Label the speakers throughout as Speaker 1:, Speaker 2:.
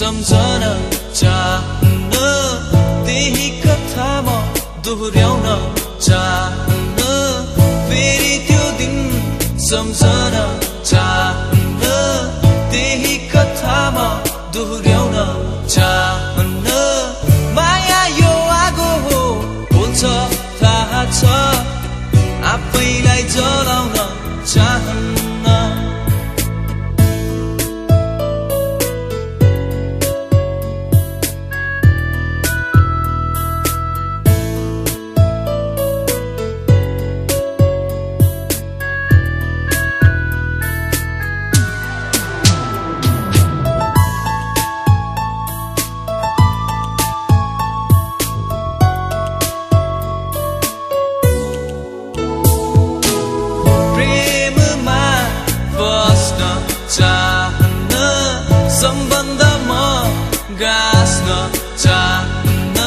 Speaker 1: सम्झन चाहन्न। त्यही कथा म दोहोऱ्याउन चाहन्न। फेरि त्यो दिन सम्झन चाहन्न सम्बन्धमा गाँस्न चाहन्न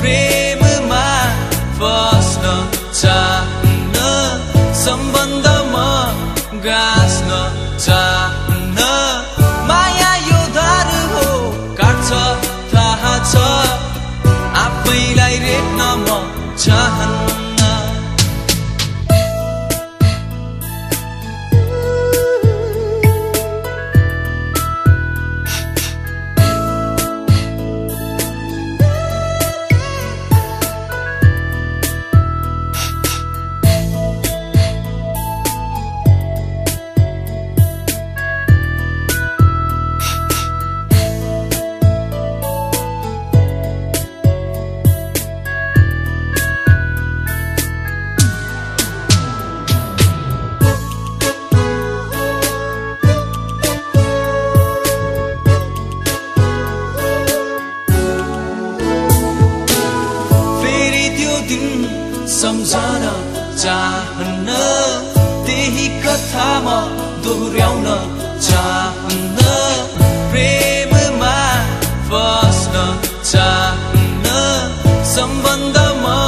Speaker 1: प्रेममा बस्न चाहन्न सम्बन्धमा गाँस्न चाहन्न। माया यो धार हो काट्छ थाहा छ आफैलाई रेट्न म चाहन्न। सम्झन चाहन्न। त्यही कथा म दोहोऱ्याउन चाहन्न। प्रेममा बस्न चाहन्न। सम्बन्धमा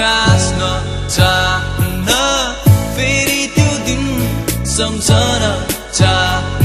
Speaker 1: गाँस्न चाहन्न। फेरि त्यो दिन सम्झन चाहन्न।